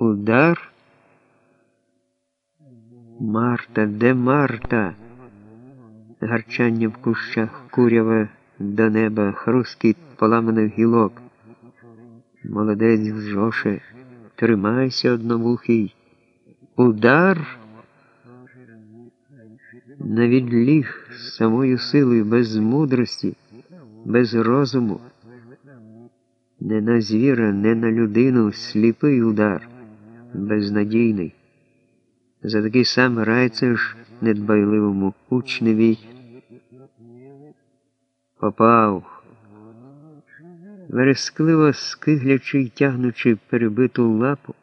Удар. Марта, де Марта? Гарчання в кущах, куряве до неба, хрускіт поламаних гілок. Молодець Жоше, тримайся одновухий. Удар на відліг з самою силою, без мудрості, без розуму. Не на звіра, не на людину, сліпий удар, безнадійний. За такий сам райцеш недбайливому учневі попав. Верескливо скиглячи й тягнучи перебиту лапу,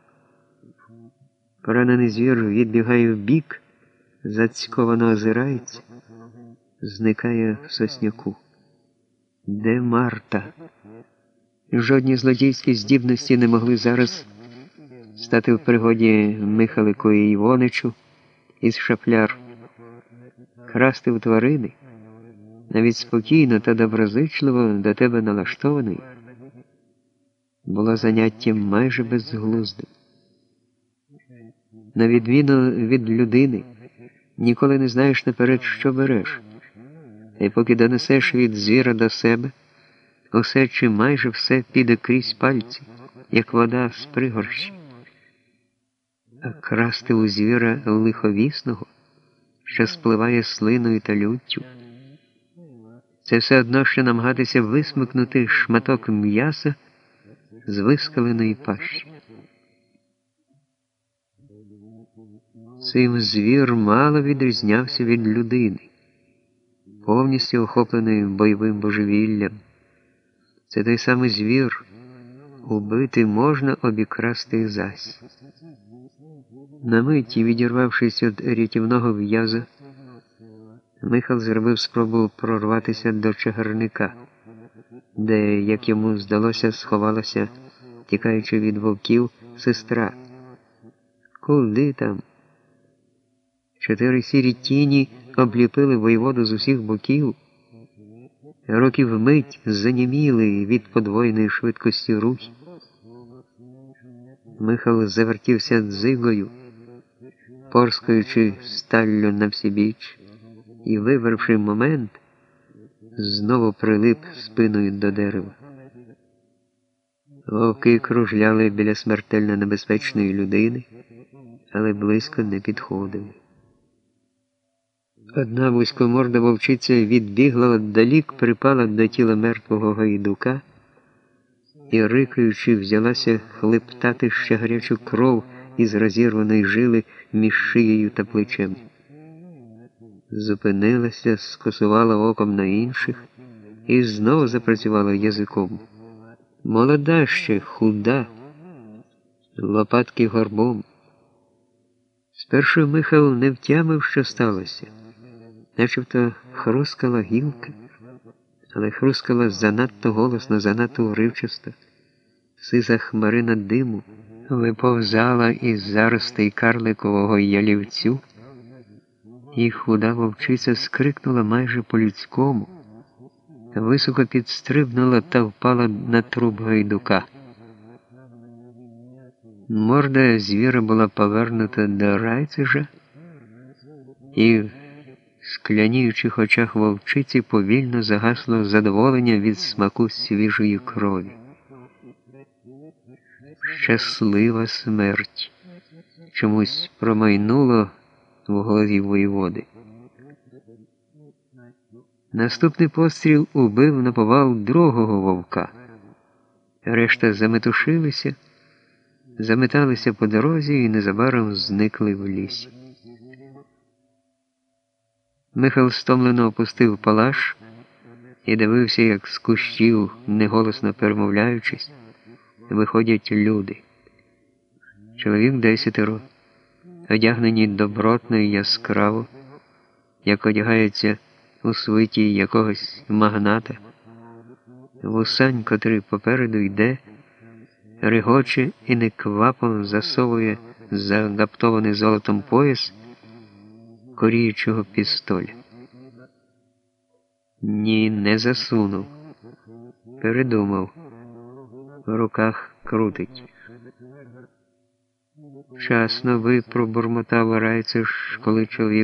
поранений звір відбігає вбік, зацьковано озирається, зникає в сосняку. Де Марта? Жодні злодійські здібності не могли зараз стати в пригоді Михалику і Івоничу із шафляр, красти в тварини, навіть спокійно та доброзичливо до тебе налаштований, було заняттям майже безглуздим. На відміну від людини, ніколи не знаєш наперед, що береш, і поки донесеш від звіра до себе. Усе чи майже все піде крізь пальці, як вода з пригорщі. Красти у звіра лиховісного, що спливає слиною та люттю. Це все одно, що намагатися висмикнути шматок м'яса з вискаленої пащі. Цим звір мало відрізнявся від людини, повністю охоплений бойовим божевіллям. Це той самий звір. Убити можна обікрасти зась. На миті, відірвавшись від рятівного в'яза, Михал зробив спробу прорватися до чагарника, де, як йому здалося, сховалася, тікаючи від вовків, сестра. Куди там? Чотири сірі тіні обліпили воєводу з усіх боків. Руки вмить заніміли від подвоєної швидкості рухів. Михайло завертівся дзигою, порскаючи сталлю на всібіч, і, виверши момент, знову прилип спиною до дерева. Вовки кружляли біля смертельно небезпечної людини, але близько не підходили. Одна вузькоморда вовчиця відбігла отдалік, припала до тіла мертвого гайдука і, рикаючи, взялася хлептати ще гарячу кров із розірваної жили між шиєю та плечем. Зупинилася, скосувала оком на інших і знову запрацювала язиком. Молода ще, худа, лопатки горбом. Спершу Михайло не втямив, що сталося начебто хрускала гілка, але хрускала занадто голосно, занадто уривчасто. Сиза хмарина диму виповзала із заростей карликового ялівцю, і худа вовчиця скрикнула майже по-людському, високо підстрибнула та впала на труп гайдука. Морда звіра була повернута до райцежа, і скляніючих очах вовчиці повільно загасло задоволення від смаку свіжої крові. Щаслива смерть чомусь промайнуло в голові воєводи. Наступний постріл убив на повал другого вовка. Решта заметушилися, заметалися по дорозі і незабаром зникли в лісі. Михайло стомлено опустив палаш і дивився, як з кущів, неголосно перемовляючись, виходять люди. Чоловік десятеро, одягнені добротно і яскраво, як одягається у свиті якогось магната. Вусань, котрий попереду йде, регоче і неквапом засовує загаптований золотом пояс коріючого пістоля. Ні, не засунув. Передумав. В руках крутить. Вчасно ви пробурмотав ж коли чоловік